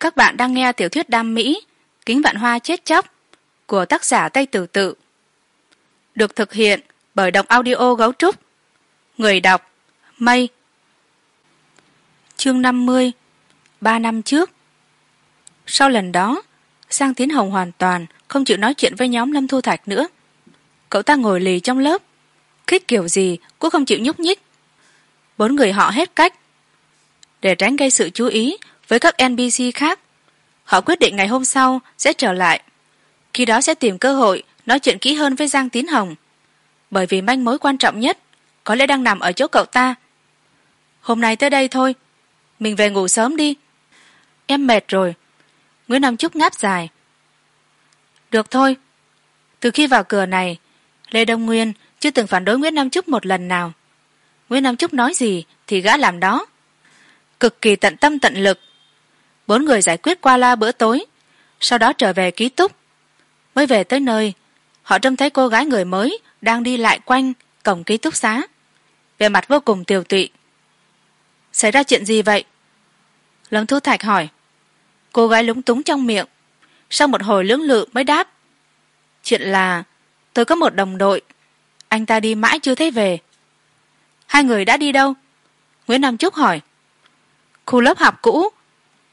các bạn đang nghe tiểu thuyết đam mỹ, kính vạn hoa chết chóc, của tác giả tây tử tự. Được thực hiện bởi đọc audio gấu trúc. Người đọc, mây. Chương năm mươi, ba năm trước. Sau lần đó sang tiến hồng hoàn toàn không chịu nói chuyện với nhóm lâm thu thạch nữa. Cậu ta ngồi lì trong lớp khích kiểu gì cũng không chịu nhúc nhích. Bốn người họ hết cách. Để tránh gây sự chú ý với các npc khác. Họ quyết định ngày hôm sau sẽ trở lại. Khi đó sẽ tìm cơ hội nói chuyện kỹ hơn với giang tín hồng. Bởi vì manh mối quan trọng nhất có lẽ đang nằm ở chỗ cậu ta. Hôm nay tới đây thôi. Mình về ngủ sớm đi. Em mệt rồi. Nguyễn nam trúc ngáp dài. Được thôi. Từ khi vào cửa này, lê đông nguyên chưa từng phản đối nguyễn nam trúc một lần nào. Nguyễn nam trúc nói gì thì gã làm đó. Cực kỳ tận tâm tận lực bốn người giải quyết qua la bữa tối. Sau đó trở về ký túc. Mới về tới nơi, họ trông thấy cô gái người mới đang đi lại quanh cổng ký túc xá. Vẻ mặt vô cùng tiều tụy. Xảy ra chuyện gì vậy? Lâm thu thạch hỏi. Cô gái lúng túng trong miệng. Sau một hồi lưỡng lự mới đáp. Chuyện là, tôi có một đồng đội. Anh ta đi mãi chưa thấy về. Hai người đã đi đâu? Nguyễn nam trúc hỏi. Khu lớp học cũ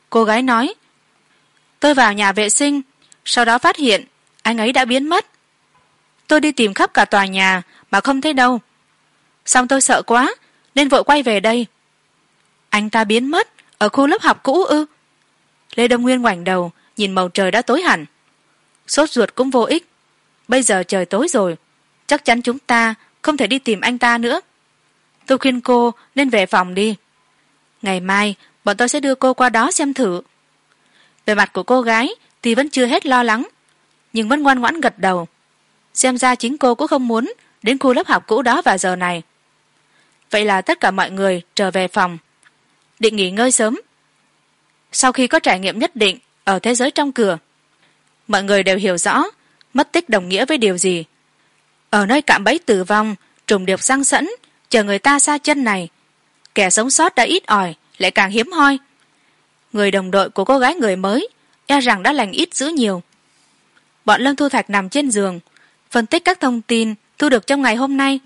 cô gái nói, tôi vào nhà vệ sinh, sau đó phát hiện anh ấy đã biến mất. Tôi đi tìm khắp cả tòa nhà mà không thấy đâu. Xong tôi sợ quá, nên vội quay về đây. Anh ta biến mất ở khu lớp học cũ ư? Lê đông nguyên ngoảnh đầu, nhìn màu trời đã tối hẳn. Sốt ruột cũng vô ích. Bây giờ trời tối rồi, chắc chắn chúng ta không thể đi tìm anh ta nữa. Tôi khuyên cô nên về phòng đi. Ngày mai bọn tôi sẽ đưa cô qua đó xem thử. Về mặt của cô gái thì vẫn chưa hết lo lắng, nhưng vẫn ngoan ngoãn gật đầu. Xem ra chính cô cũng không muốn đến khu lớp học cũ đó vào giờ này. Vậy là tất cả mọi người trở về phòng, định nghỉ ngơi sớm. Sau khi có trải nghiệm nhất định ở thế giới trong cửa, mọi người đều hiểu rõ mất tích đồng nghĩa với điều gì. Ở nơi cạm bẫy tử vong, trùng điệp răng sẵn chờ người ta xa chân này, kẻ sống sót đã ít ỏi lại càng hiếm hoi. Người đồng đội của cô gái người mới e rằng đã lành ít dữ nhiều. Bọn lâm thu thạch nằm trên giường, phân tích các thông tin thu được trong ngày hôm nay.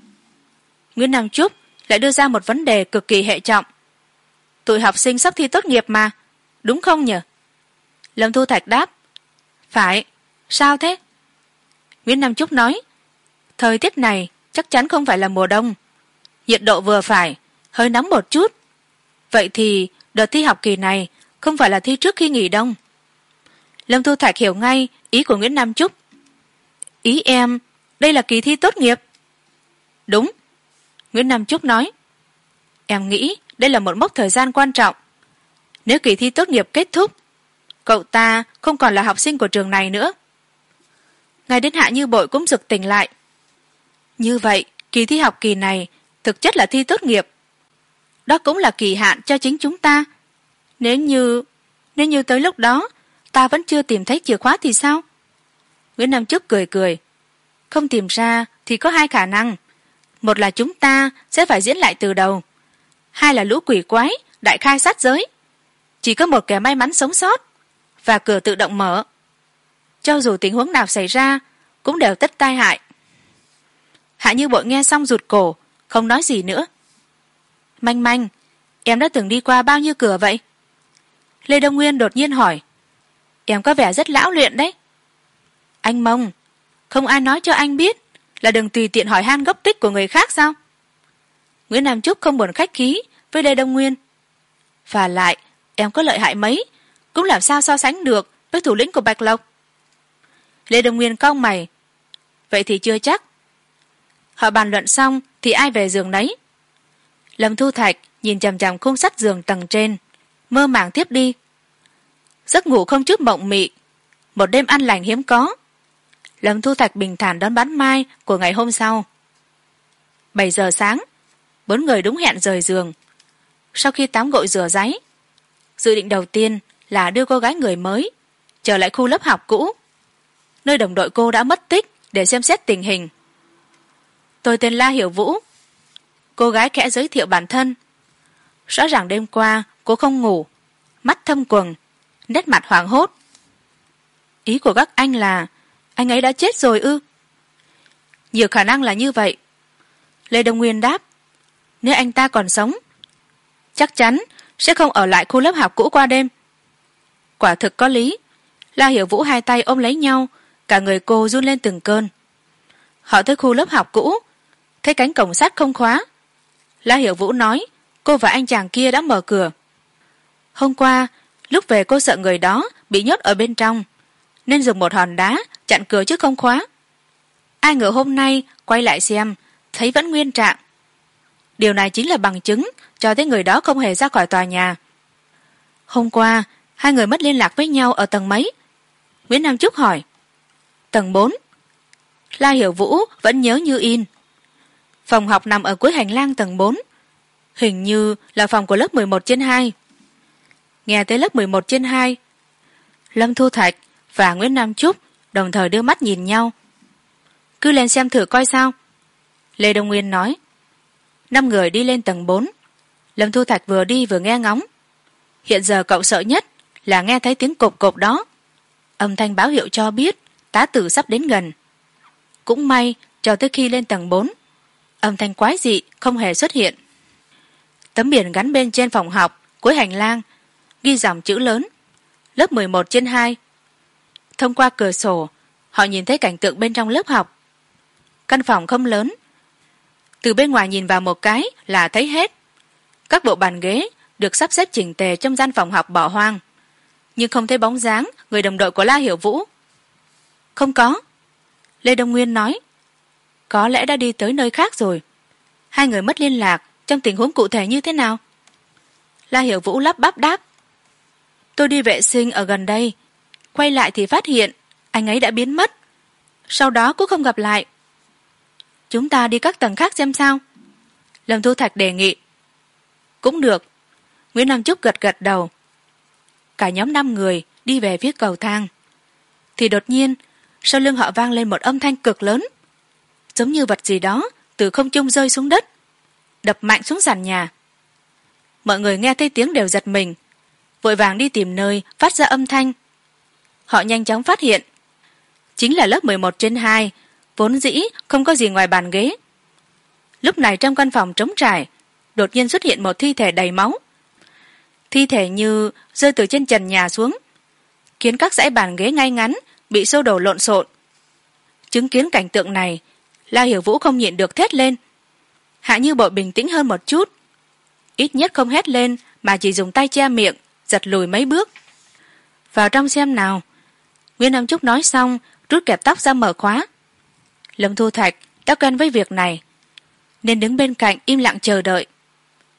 Nguyễn nam trúc lại đưa ra một vấn đề cực kỳ hệ trọng. Tụi học sinh sắp thi tốt nghiệp mà, đúng không nhỉ? Lâm thu thạch đáp, phải, sao thế? Nguyễn nam trúc nói, thời tiết này chắc chắn không phải là mùa đông. Nhiệt độ vừa phải, hơi nóng một chút vậy thì, đợt thi học kỳ này không phải là thi trước khi nghỉ đông lâm thu thạch hiểu ngay ý của nguyễn nam trúc. Ý em, đây là kỳ thi tốt nghiệp. Đúng, nguyễn nam trúc nói. Em nghĩ đây là một mốc thời gian quan trọng. Nếu kỳ thi tốt nghiệp kết thúc, cậu ta không còn là học sinh của trường này nữa. Ngay đến hạ như bội cũng rực tỉnh lại. Như vậy, kỳ thi học kỳ này thực chất là thi tốt nghiệp đó cũng là kỳ hạn cho chính chúng ta. Nếu như nếu như tới lúc đó, ta vẫn chưa tìm thấy chìa khóa thì sao? Nguyễn nam Chức cười cười. Không tìm ra thì có hai khả năng. Một là chúng ta sẽ phải diễn lại từ đầu. Hai là lũ quỷ quái, đại khai sát giới. Chỉ có một kẻ may mắn sống sót và cửa tự động mở. Cho dù tình huống nào xảy ra, cũng đều tất tai hại. Hạ như bội nghe xong rụt cổ, không nói gì nữa manh manh, em đã từng đi qua bao nhiêu cửa vậy? Lê đông nguyên đột nhiên hỏi. Em có vẻ rất lão luyện đấy. Anh mông, không ai nói cho anh biết là đừng tùy tiện hỏi han gốc tích của người khác sao? Nguyễn nam trúc không buồn khách khí với lê đông nguyên. Và lại, em có lợi hại mấy, cũng làm sao so sánh được với thủ lĩnh của bạch lộc? Lê đông nguyên cau mày. Vậy thì chưa chắc. Họ bàn luận xong thì ai về giường nấy? Lâm thu thạch nhìn chằm chằm khung sắt giường tầng trên, mơ màng tiếp đi. Giấc ngủ không chút mộng mị, một đêm ăn lành hiếm có. Lâm thu thạch bình thản đón bán mai của ngày hôm sau. Bảy giờ sáng, bốn người đúng hẹn rời giường. Sau khi tắm gội rửa giấy, dự định đầu tiên là đưa cô gái người mới trở lại khu lớp học cũ, nơi đồng đội cô đã mất tích để xem xét tình hình. Tôi tên la hiểu vũ cô gái khẽ giới thiệu bản thân. Rõ ràng đêm qua, cô không ngủ, mắt thâm quầng, nét mặt hoảng hốt. Ý của các anh là, anh ấy đã chết rồi ư? Nhiều khả năng là như vậy. Lê đông nguyên đáp, nếu anh ta còn sống, chắc chắn sẽ không ở lại khu lớp học cũ qua đêm. Quả thực có lý, la hiểu vũ hai tay ôm lấy nhau, cả người cô run lên từng cơn. Họ tới khu lớp học cũ, thấy cánh cổng sắt không khóa la hiểu vũ nói, cô và anh chàng kia đã mở cửa. Hôm qua, lúc về cô sợ người đó bị nhốt ở bên trong, nên dùng một hòn đá chặn cửa chứ không khóa. Ai ngờ hôm nay quay lại xem, thấy vẫn nguyên trạng. Điều này chính là bằng chứng cho thấy người đó không hề ra khỏi tòa nhà. Hôm qua, hai người mất liên lạc với nhau ở tầng mấy? Nguyễn nam trúc hỏi. Tầng bốn. La hiểu vũ vẫn nhớ như in phòng học nằm ở cuối hành lang tầng bốn. Hình như là phòng của lớp mười một trên hai. Nghe tới lớp mười một trên hai, lâm thu thạch và nguyễn nam trúc đồng thời đưa mắt nhìn nhau. Cứ lên xem thử coi sao. Lê đông nguyên nói, năm người đi lên tầng bốn. Lâm thu thạch vừa đi vừa nghe ngóng. Hiện giờ cậu sợ nhất là nghe thấy tiếng cộp cộp đó. Âm thanh báo hiệu cho biết tá tử sắp đến gần. Cũng may, cho tới khi lên tầng bốn âm thanh quái dị không hề xuất hiện. Tấm biển gắn bên trên phòng học cuối hành lang ghi dòng chữ lớn, lớp mười một trên hai. Thông qua cửa sổ, họ nhìn thấy cảnh tượng bên trong lớp học. Căn phòng không lớn. Từ bên ngoài nhìn vào một cái là thấy hết. Các bộ bàn ghế được sắp xếp chỉnh tề trong gian phòng học bỏ hoang, nhưng không thấy bóng dáng người đồng đội của la hiểu vũ. Không có. Lê đông nguyên nói có lẽ đã đi tới nơi khác rồi. Hai người mất liên lạc, trong tình huống cụ thể như thế nào? La hiểu vũ lắp bắp đáp. Tôi đi vệ sinh ở gần đây. Quay lại thì phát hiện, anh ấy đã biến mất. Sau đó cũng không gặp lại. Chúng ta đi các tầng khác xem sao. Lâm thu thạch đề nghị. Cũng được. Nguyễn nam trúc gật gật đầu. Cả nhóm năm người đi về phía cầu thang. Thì đột nhiên, sau lưng họ vang lên một âm thanh cực lớn giống như vật gì đó, từ không trung rơi xuống đất, đập mạnh xuống sàn nhà. Mọi người nghe thấy tiếng đều giật mình, vội vàng đi tìm nơi phát ra âm thanh. Họ nhanh chóng phát hiện, chính là lớp mười một trên hai, vốn dĩ không có gì ngoài bàn ghế. Lúc này trong căn phòng trống trải, đột nhiên xuất hiện một thi thể đầy máu. Thi thể như rơi từ trên trần nhà xuống, khiến các dãy bàn ghế ngay ngắn bị xô đổ lộn xộn. Chứng kiến cảnh tượng này la hiểu vũ không nhịn được thét lên. Hạ như bội bình tĩnh hơn một chút. Ít nhất không hét lên, mà chỉ dùng tay che miệng, giật lùi mấy bước. Vào trong xem nào. Nguyễn nam trúc nói xong, rút kẹp tóc ra mở khóa. Lâm thu thạch đã quen với việc này, nên đứng bên cạnh im lặng chờ đợi.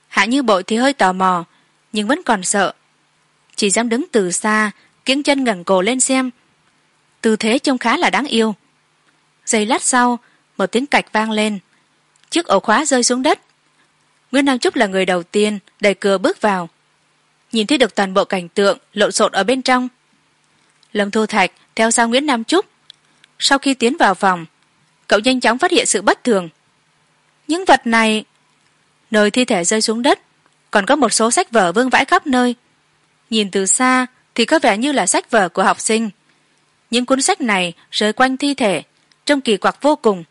Hạ như bội thì hơi tò mò, nhưng vẫn còn sợ. Chỉ dám đứng từ xa, kiếng chân ngẩng cổ lên xem. Tư thế trông khá là đáng yêu. Giây lát sau một tiếng cạch vang lên. Chiếc ổ khóa rơi xuống đất. Nguyễn nam trúc là người đầu tiên đẩy cửa bước vào. Nhìn thấy được toàn bộ cảnh tượng lộn xộn ở bên trong. Lâm thu thạch theo sau nguyễn nam trúc. Sau khi tiến vào phòng, cậu nhanh chóng phát hiện sự bất thường. Những vật này, nơi thi thể rơi xuống đất, còn có một số sách vở vương vãi khắp nơi. Nhìn từ xa thì có vẻ như là sách vở của học sinh. Những cuốn sách này rơi quanh thi thể, trông kỳ quặc vô cùng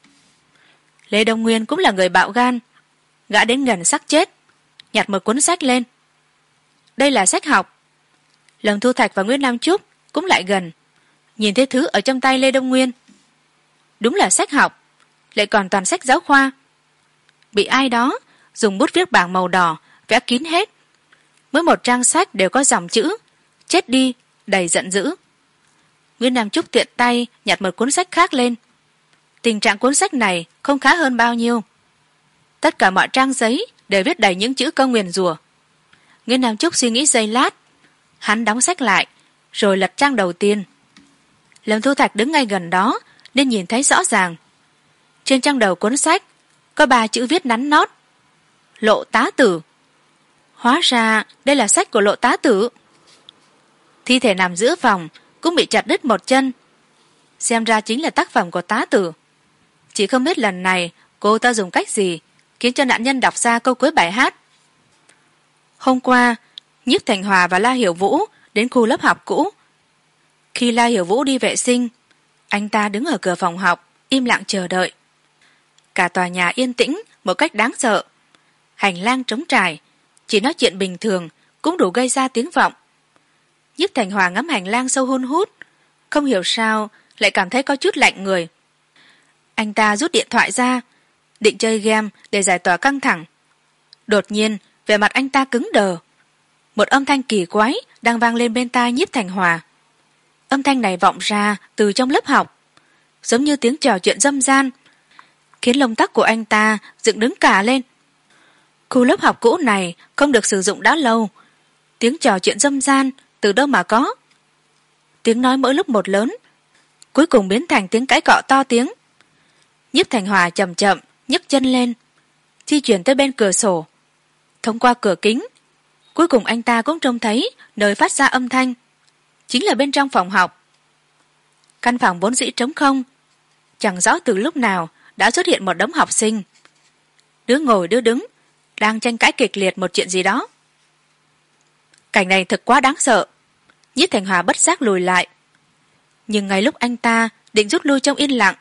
lê đông nguyên cũng là người bạo gan, gã đến gần sắc chết, nhặt một cuốn sách lên. Đây là sách học. Lần thu thạch và nguyễn nam trúc cũng lại gần, nhìn thấy thứ ở trong tay lê đông nguyên. Đúng là sách học, lại còn toàn sách giáo khoa. Bị ai đó dùng bút viết bảng màu đỏ, vẽ kín hết. Mỗi một trang sách đều có dòng chữ, chết đi, đầy giận dữ. Nguyễn nam trúc tiện tay nhặt một cuốn sách khác lên. Tình trạng cuốn sách này không khá hơn bao nhiêu. Tất cả mọi trang giấy đều viết đầy những chữ câu nguyền rủa. Nguyễn nam trúc suy nghĩ giây lát, hắn đóng sách lại, rồi lật trang đầu tiên. Lâm thu thạch đứng ngay gần đó, nên nhìn thấy rõ ràng. Trên trang đầu cuốn sách, có ba chữ viết nắn nót. Lộ tá tử. Hóa ra, đây là sách của lộ tá tử. Thi thể nằm giữa phòng, cũng bị chặt đứt một chân. Xem ra chính là tác phẩm của tá tử chỉ không biết lần này cô ta dùng cách gì khiến cho nạn nhân đọc ra câu cuối bài hát. Hôm qua, nhiếp thành hòa và la hiểu vũ đến khu lớp học cũ. Khi la hiểu vũ đi vệ sinh, anh ta đứng ở cửa phòng học, im lặng chờ đợi. Cả tòa nhà yên tĩnh một cách đáng sợ. Hành lang trống trải, chỉ nói chuyện bình thường cũng đủ gây ra tiếng vọng. Nhiếp thành hòa ngắm hành lang sâu hun hút, không hiểu sao lại cảm thấy có chút lạnh người anh ta rút điện thoại ra, định chơi game để giải tỏa căng thẳng. Đột nhiên, vẻ mặt anh ta cứng đờ. Một âm thanh kỳ quái đang vang lên bên tai nhiếp thành hòa. Âm thanh này vọng ra từ trong lớp học, giống như tiếng trò chuyện dâm gian, khiến lông tóc của anh ta dựng đứng cả lên. Khu lớp học cũ này không được sử dụng đã lâu. Tiếng trò chuyện dâm gian từ đâu mà có? Tiếng nói mỗi lúc một lớn, cuối cùng biến thành tiếng cãi cọ to tiếng nhiếp thành hòa chậm chậm, nhấc chân lên. Di chuyển tới bên cửa sổ. Thông qua cửa kính, cuối cùng anh ta cũng trông thấy nơi phát ra âm thanh. Chính là bên trong phòng học. Căn phòng vốn dĩ trống không, chẳng rõ từ lúc nào đã xuất hiện một đống học sinh. Đứa ngồi, đứa đứng, đang tranh cãi kịch liệt một chuyện gì đó. Cảnh này thật quá đáng sợ. Nhiếp thành hòa bất giác lùi lại. Nhưng ngay lúc anh ta định rút lui trong yên lặng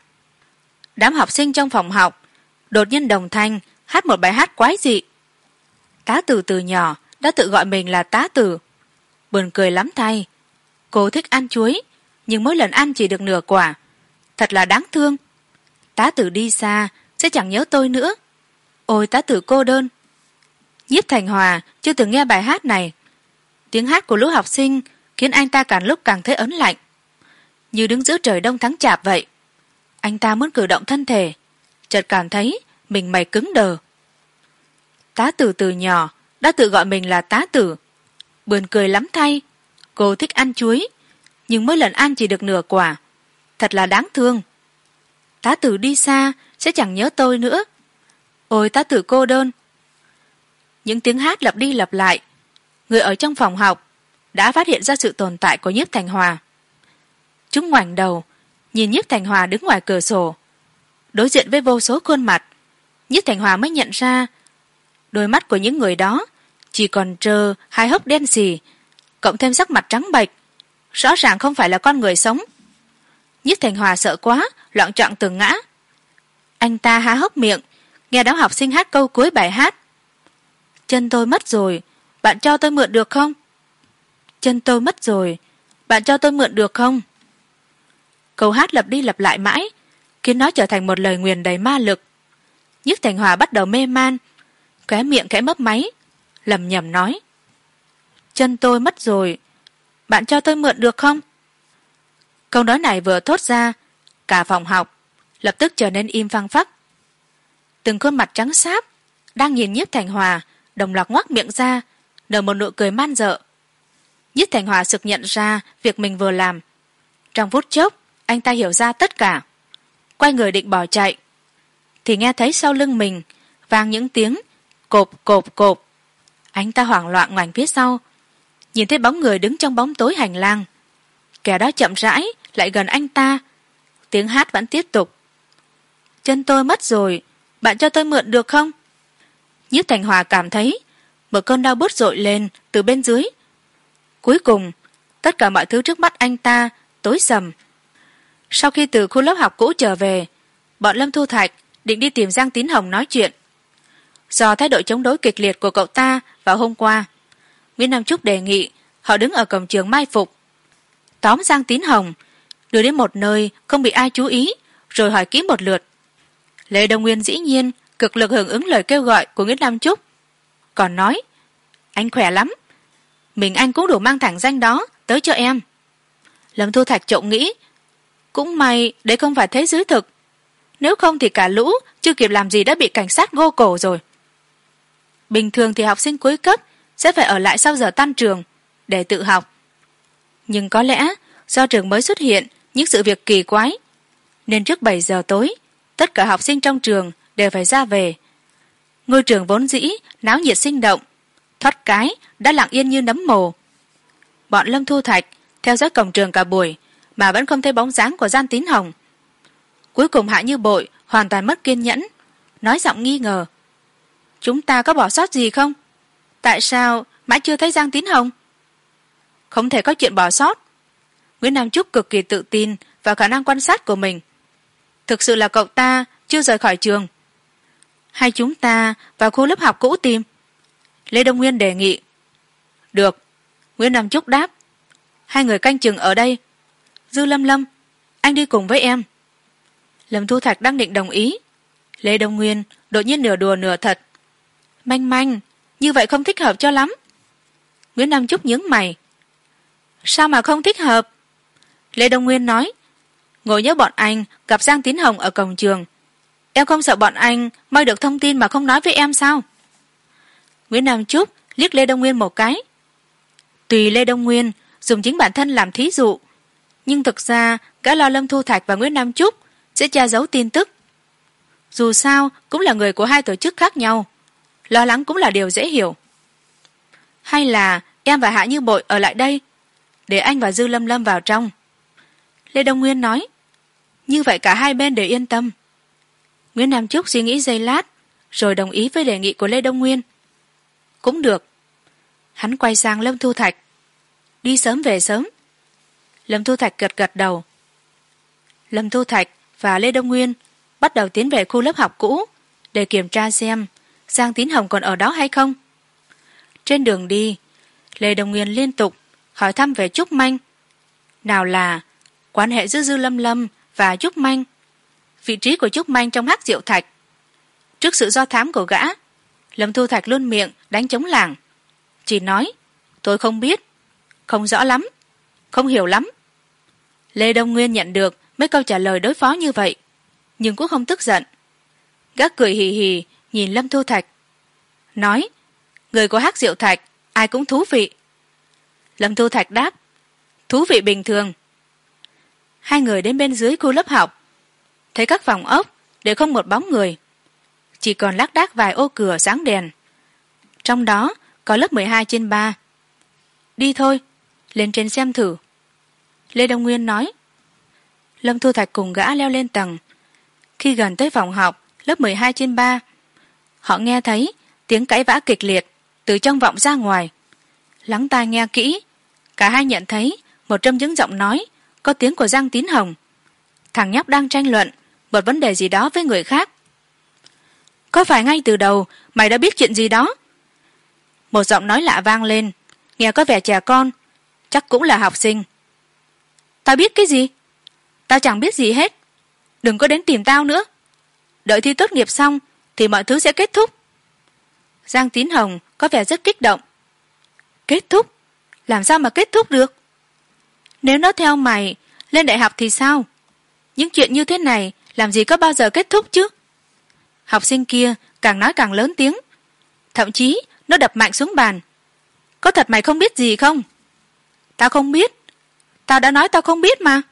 đám học sinh trong phòng học đột nhiên đồng thanh, hát một bài hát quái dị. Tá từ từ nhỏ đã tự gọi mình là tá từ buồn cười lắm thay. Cô thích ăn chuối, nhưng mỗi lần ăn chỉ được nửa quả. Thật là đáng thương. Tá tử đi xa, sẽ chẳng nhớ tôi nữa. Ôi tá tử cô đơn. Nhiếp thành hòa chưa từng nghe bài hát này. Tiếng hát của lũ học sinh khiến anh ta càng lúc càng thấy ấn lạnh. Như đứng giữa trời đông thắng chạp vậy anh ta muốn cử động thân thể. Chợt cảm thấy mình mày cứng đờ. Tá tử từ nhỏ đã tự gọi mình là tá tử. Buồn cười lắm thay. Cô thích ăn chuối, nhưng mỗi lần ăn chỉ được nửa quả. Thật là đáng thương. Tá tử đi xa sẽ chẳng nhớ tôi nữa. Ôi tá tử cô đơn. Những tiếng hát lặp đi lặp lại. Người ở trong phòng học đã phát hiện ra sự tồn tại của nhiếp thành hòa. Chúng ngoảnh đầu nhìn nhiếp thành hòa đứng ngoài cửa sổ. Đối diện với vô số khuôn mặt nhiếp thành hòa mới nhận ra đôi mắt của những người đó chỉ còn trơ hai hốc đen xì, cộng thêm sắc mặt trắng bệch. Rõ ràng không phải là con người sống. Nhiếp thành hòa sợ quá, loạn trọng từng ngã. Anh ta há hốc miệng, nghe đám học sinh hát câu cuối bài hát. Chân tôi mất rồi, bạn cho tôi mượn được không? Chân tôi mất rồi, bạn cho tôi mượn được không? Câu hát lặp đi lặp lại mãi, khiến nó trở thành một lời nguyền đầy ma lực. Nhiếp thành hòa bắt đầu mê man, khóe miệng khẽ mấp máy lầm nhầm nói, chân tôi mất rồi, bạn cho tôi mượn được không? Câu nói này vừa thốt ra, cả phòng học lập tức trở nên im phăng phắc. Từng khuôn mặt trắng sáp đang nhìn nhiếp thành hòa đồng loạt ngoác miệng ra, nở một nụ cười man dợ. Nhiếp thành hòa sực nhận ra việc mình vừa làm. Trong phút chốc anh ta hiểu ra tất cả. Quay người định bỏ chạy. Thì nghe thấy sau lưng mình, vang những tiếng cộp cộp cộp. Anh ta hoảng loạn ngoảnh phía sau. Nhìn thấy bóng người đứng trong bóng tối hành lang. Kẻ đó chậm rãi, lại gần anh ta. Tiếng hát vẫn tiếp tục. Chân tôi mất rồi, bạn cho tôi mượn được không? Nhiếp thành hòa cảm thấy, một cơn đau bứt dội lên từ bên dưới. Cuối cùng, tất cả mọi thứ trước mắt anh ta tối sầm sau khi từ khu lớp học cũ trở về, bọn lâm thu thạch định đi tìm giang tín hồng nói chuyện. Do thái độ chống đối kịch liệt của cậu ta vào hôm qua, nguyễn nam trúc đề nghị họ đứng ở cổng trường mai phục. Tóm giang tín hồng, đưa đến một nơi không bị ai chú ý, rồi hỏi kỹ một lượt. Lê đông nguyên dĩ nhiên cực lực hưởng ứng lời kêu gọi của nguyễn nam trúc. Còn nói, anh khỏe lắm, mình anh cũng đủ mang thẳng danh đó, tới cho em. Lâm thu thạch trộm nghĩ cũng may, đấy không phải thế giới thực. Nếu không thì cả lũ, chưa kịp làm gì đã bị cảnh sát gô cổ rồi. Bình thường thì học sinh cuối cấp sẽ phải ở lại sau giờ tan trường để tự học. Nhưng có lẽ, do trường mới xuất hiện, những sự việc kỳ quái, nên trước bảy giờ tối, tất cả học sinh trong trường đều phải ra về. Ngôi trường vốn dĩ, náo nhiệt sinh động, thoát cái, đã lặng yên như nấm mồ. Bọn lâm thu thạch theo dõi cổng trường cả buổi mà vẫn không thấy bóng dáng của gian tín hồng. Cuối cùng hạ như bội hoàn toàn mất kiên nhẫn, nói giọng nghi ngờ. Chúng ta có bỏ sót gì không? Tại sao mãi chưa thấy giang tín hồng? Không thể có chuyện bỏ sót. Nguyễn nam trúc cực kỳ tự tin vào khả năng quan sát của mình. Thực sự là cậu ta chưa rời khỏi trường. Hay chúng ta vào khu lớp học cũ tìm? Lê đông nguyên đề nghị. Được. Nguyễn nam trúc đáp. Hai người canh chừng ở đây dư lâm lâm, anh đi cùng với em. Lâm thu thạch đang định đồng ý. Lê đông nguyên đột nhiên nửa đùa nửa thật. Manh manh, như vậy không thích hợp cho lắm. Nguyễn nam trúc nhướng mày. Sao mà không thích hợp? Lê đông nguyên nói. Ngồi nhớ bọn anh gặp giang tín hồng ở cổng trường. Em không sợ bọn anh moi được thông tin mà không nói với em sao? Nguyễn nam trúc liếc lê đông nguyên một cái. Tùy lê đông nguyên dùng chính bản thân làm thí dụ nhưng thực ra, gã lo lâm thu thạch và nguyễn nam trúc sẽ che giấu tin tức. Dù sao, cũng là người của hai tổ chức khác nhau. Lo lắng cũng là điều dễ hiểu. Hay là em và hạ như bội ở lại đây, để anh và dư lâm lâm vào trong. Lê đông nguyên nói, như vậy cả hai bên đều yên tâm. Nguyễn nam trúc suy nghĩ giây lát, rồi đồng ý với đề nghị của lê đông nguyên. Cũng được. Hắn quay sang lâm thu thạch. Đi sớm về sớm lâm thu thạch gật gật đầu. Lâm thu thạch và lê đông nguyên bắt đầu tiến về khu lớp học cũ để kiểm tra xem giang tín hồng còn ở đó hay không. Trên đường đi, lê đông nguyên liên tục hỏi thăm về trúc manh. Nào là quan hệ giữa dư lâm lâm và trúc manh, vị trí của trúc manh trong hắc diệu thạch. Trước sự do thám của gã, lâm thu thạch luôn miệng đánh chống làng, chỉ nói, tôi không biết, không rõ lắm, không hiểu lắm lê đông nguyên nhận được mấy câu trả lời đối phó như vậy, nhưng cũng không tức giận. Gác cười hì hì, nhìn lâm thu thạch. Nói, người của hát diệu thạch, ai cũng thú vị. Lâm thu thạch đáp, thú vị bình thường. Hai người đến bên dưới khu lớp học. Thấy các phòng ốc đều không một bóng người, chỉ còn lác đác vài ô cửa sáng đèn. Trong đó có lớp mười hai trên ba. Đi thôi, lên trên xem thử lê đông nguyên nói. Lâm thu thạch cùng gã leo lên tầng. Khi gần tới phòng học lớp mười hai trên ba, họ nghe thấy tiếng cãi vã kịch liệt từ trong vọng ra ngoài. Lắng tai nghe kỹ, cả hai nhận thấy một trong những giọng nói có tiếng của giang tín hồng. Thằng nhóc đang tranh luận một vấn đề gì đó với người khác. Có phải ngay từ đầu mày đã biết chuyện gì đó? Một giọng nói lạ vang lên, nghe có vẻ trẻ con, chắc cũng là học sinh tao biết cái gì? Tao chẳng biết gì hết. Đừng có đến tìm tao nữa. Đợi thi tốt nghiệp xong thì mọi thứ sẽ kết thúc. Giang tín hồng có vẻ rất kích động. Kết thúc? Làm sao mà kết thúc được? Nếu nó theo mày, lên đại học thì sao? Những chuyện như thế này làm gì có bao giờ kết thúc chứ? Học sinh kia càng nói càng lớn tiếng. Thậm chí, nó đập mạnh xuống bàn. Có thật mày không biết gì không? Tao không biết tao đã nói tao không biết mà.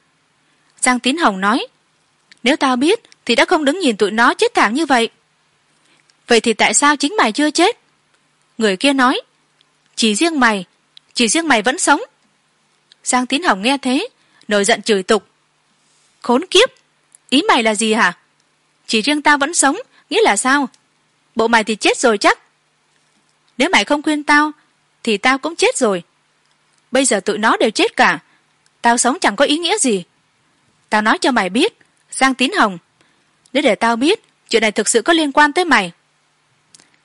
Giang tín hồng nói, nếu tao biết thì đã không đứng nhìn tụi nó chết thảm như vậy. Vậy thì tại sao chính mày chưa chết? Người kia nói, chỉ riêng mày, chỉ riêng mày vẫn sống. Giang tín hồng nghe thế, nổi giận chửi tục, khốn kiếp! Ý mày là gì hả? Chỉ riêng tao vẫn sống, nghĩa là sao? Bộ mày thì chết rồi chắc. Nếu mày không khuyên tao thì tao cũng chết rồi. Bây giờ tụi nó đều chết cả tao sống chẳng có ý nghĩa gì. Tao nói cho mày biết, giang tín hồng. Nếu để tao biết, chuyện này thực sự có liên quan tới mày.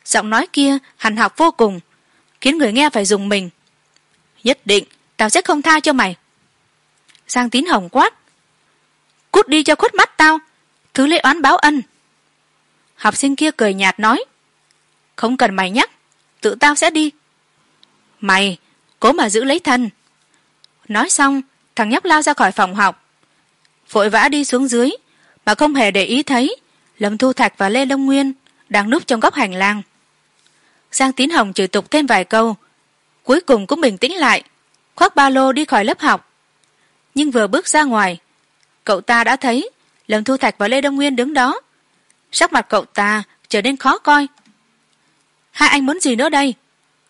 Giọng nói kia hằn học vô cùng, khiến người nghe phải dùng mình. Nhất định, tao sẽ không tha cho mày. Giang tín hồng quát. Cút đi cho khuất mắt tao, thứ lễ oán báo ân. Học sinh kia cười nhạt nói. Không cần mày nhắc, tự tao sẽ đi. Mày, cố mà giữ lấy thân. Nói xong thằng nhóc lao ra khỏi phòng học. Vội vã đi xuống dưới, mà không hề để ý thấy lâm thu thạch và lê đông nguyên đang núp trong góc hành lang. Giang tín hồng chửi tục thêm vài câu, cuối cùng cũng bình tĩnh lại, khoác ba lô đi khỏi lớp học. Nhưng vừa bước ra ngoài, cậu ta đã thấy lâm thu thạch và lê đông nguyên đứng đó. Sắc mặt cậu ta trở nên khó coi. Hai anh muốn gì nữa đây?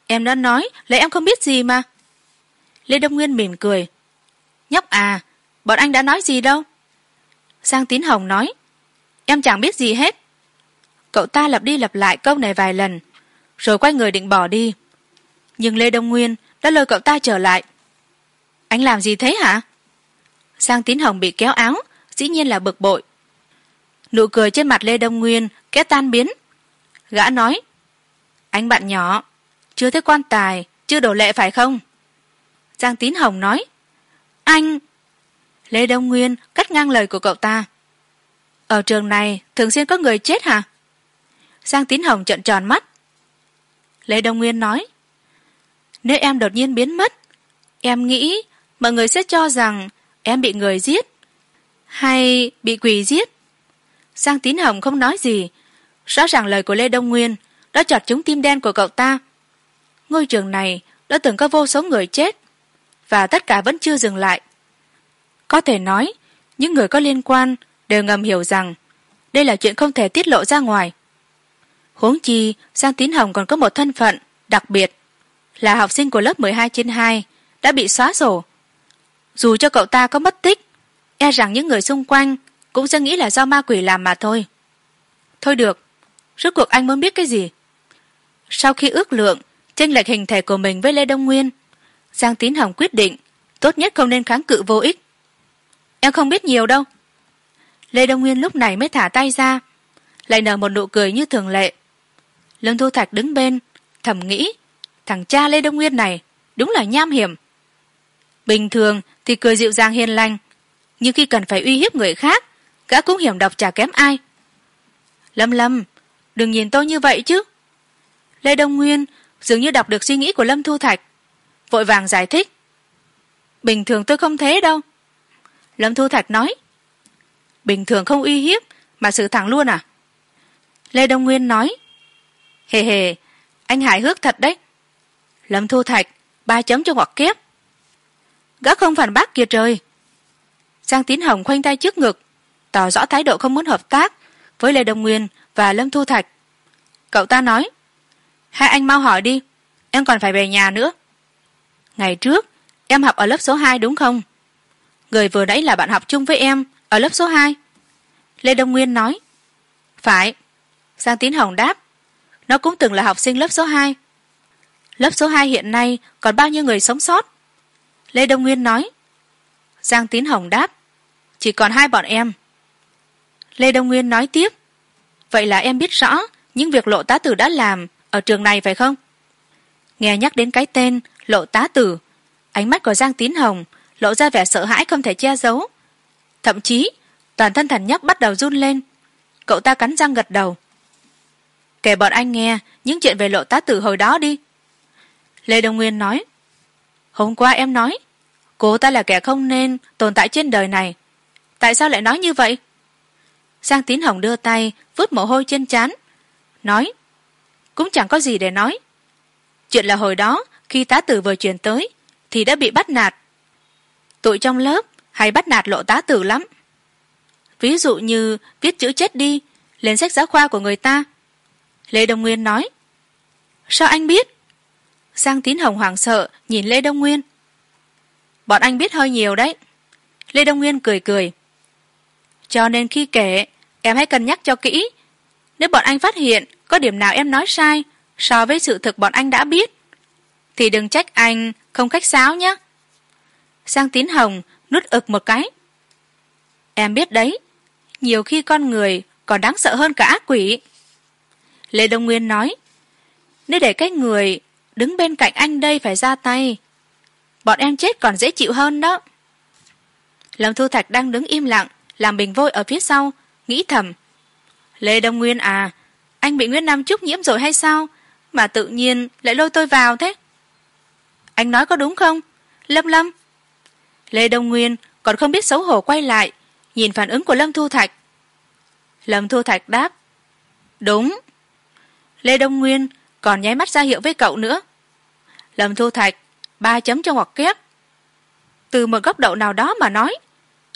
Em đã nói là em không biết gì mà. Lê đông nguyên mỉm cười nhóc à bọn anh đã nói gì đâu? Giang tín hồng nói, em chẳng biết gì hết. Cậu ta lặp đi lặp lại câu này vài lần, rồi quay người định bỏ đi. Nhưng lê đông nguyên đã lôi cậu ta trở lại. Anh làm gì thế hả? Giang tín hồng bị kéo áo, dĩ nhiên là bực bội. Nụ cười trên mặt lê đông nguyên kẽ tan biến. Gã nói, anh bạn nhỏ, chưa thấy quan tài, chưa đổ lệ phải không? Giang tín hồng nói anh, lê đông nguyên cắt ngang lời của cậu ta. Ở trường này thường xuyên có người chết hả? Giang tín hồng trợn tròn mắt. Lê đông nguyên nói, nếu em đột nhiên biến mất, em nghĩ mọi người sẽ cho rằng em bị người giết hay bị quỷ giết. Giang tín hồng không nói gì. Rõ ràng lời của lê đông nguyên đã chọt trúng tim đen của cậu ta. Ngôi trường này đã từng có vô số người chết và tất cả vẫn chưa dừng lại. Có thể nói, những người có liên quan đều ngầm hiểu rằng đây là chuyện không thể tiết lộ ra ngoài. Huống chi, giang tín hồng còn có một thân phận đặc biệt, là học sinh của lớp mười hai trên hai, đã bị xóa sổ. Dù cho cậu ta có mất tích e rằng những người xung quanh cũng sẽ nghĩ là do ma quỷ làm mà thôi. Thôi được, rốt cuộc anh muốn biết cái gì? Sau khi ước lượng chênh lệch hình thể của mình với lê đông nguyên giang tín hồng quyết định, tốt nhất không nên kháng cự vô ích. Em không biết nhiều đâu. Lê đông nguyên lúc này mới thả tay ra, lại nở một nụ cười như thường lệ. Lâm thu thạch đứng bên, thầm nghĩ, thằng cha lê đông nguyên này đúng là nham hiểm. Bình thường thì cười dịu dàng hiền lành, nhưng khi cần phải uy hiếp người khác, gã cũng hiểm độc chả kém ai. Lâm lâm, đừng nhìn tôi như vậy chứ. Lê đông nguyên dường như đọc được suy nghĩ của lâm thu thạch vội vàng giải thích. Bình thường tôi không thế đâu. Lâm thu thạch nói. Bình thường không uy hiếp, mà xử thẳng luôn à? Lê đông nguyên nói. Hề hề, anh hài hước thật đấy. Lâm thu thạch, ba chấm cho ngoặc kép gã không phản bác kia trời. Giang tín hồng khoanh tay trước ngực, tỏ rõ thái độ không muốn hợp tác với lê đông nguyên và lâm thu thạch. Cậu ta nói, hai anh mau hỏi đi, em còn phải về nhà nữa ngày trước, em học ở lớp số hai đúng không? Người vừa nãy là bạn học chung với em ở lớp số hai. Lê đông nguyên nói, phải. Giang tín hồng đáp, nó cũng từng là học sinh lớp số hai. Lớp số hai hiện nay còn bao nhiêu người sống sót? Lê đông nguyên nói, giang tín hồng đáp, chỉ còn hai bọn em. Lê đông nguyên nói tiếp, vậy là em biết rõ những việc lộ tá tử đã làm ở trường này phải không? Nghe nhắc đến cái tên, lộ tá tử. Ánh mắt của giang tín hồng lộ ra vẻ sợ hãi không thể che giấu. Thậm chí, toàn thân thần nhóc bắt đầu run lên. Cậu ta cắn răng gật đầu. Kể bọn anh nghe những chuyện về lộ tá tử hồi đó đi. Lê đông nguyên nói, hôm qua em nói, cô ta là kẻ không nên tồn tại trên đời này. Tại sao lại nói như vậy? Giang tín hồng đưa tay vứt mồ hôi trên trán, nói, cũng chẳng có gì để nói chuyện là hồi đó, khi tá tử vừa truyền tới, thì đã bị bắt nạt. Tụi trong lớp hay bắt nạt lộ tá tử lắm. Ví dụ như viết chữ chết đi lên sách giáo khoa của người ta. Lê đông nguyên nói, sao anh biết? Giang tín hồng hoảng sợ nhìn lê đông nguyên. Bọn anh biết hơi nhiều đấy. Lê đông nguyên cười cười. Cho nên khi kể, em hãy cân nhắc cho kỹ. Nếu bọn anh phát hiện có điểm nào em nói sai so với sự thực bọn anh đã biết. Thì đừng trách anh, không khách sáo nhé. Sang tín hồng nút ực một cái. Em biết đấy, nhiều khi con người còn đáng sợ hơn cả ác quỷ. Lê đông nguyên nói, nếu để cái người đứng bên cạnh anh đây phải ra tay, bọn em chết còn dễ chịu hơn đó. Lâm thu thạch đang đứng im lặng, làm bình vôi ở phía sau, nghĩ thầm, lê đông nguyên à anh bị nguyên nam trúc nhiễm rồi hay sao? Mà tự nhiên lại lôi tôi vào thế. Anh nói có đúng không? Lâm lâm. Lê đông nguyên còn không biết xấu hổ quay lại, nhìn phản ứng của lâm thu thạch. Lâm thu thạch đáp, đúng. Lê đông nguyên còn nháy mắt ra hiệu với cậu nữa. Lâm thu thạch ba chấm cho ngoặc kép. Từ một góc độ nào đó mà nói,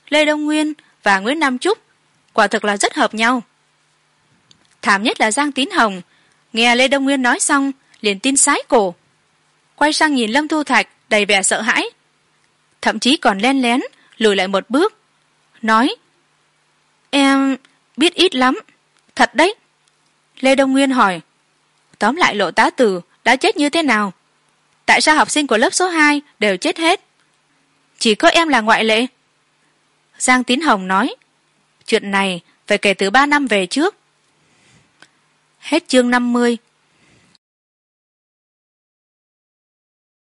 lê đông nguyên và nguyễn nam trúc quả thực là rất hợp nhau. Thảm nhất là giang tín hồng nghe lê đông nguyên nói xong, liền tin sái cổ. Quay sang nhìn lâm thu thạch, đầy vẻ sợ hãi. Thậm chí còn len lén, lùi lại một bước. Nói, em biết ít lắm, thật đấy. Lê đông nguyên hỏi, tóm lại lộ tá tử đã chết như thế nào? Tại sao học sinh của lớp số hai đều chết hết? Chỉ có em là ngoại lệ. Giang tín hồng nói, chuyện này phải kể từ ba năm về trước hết chương năm mươi.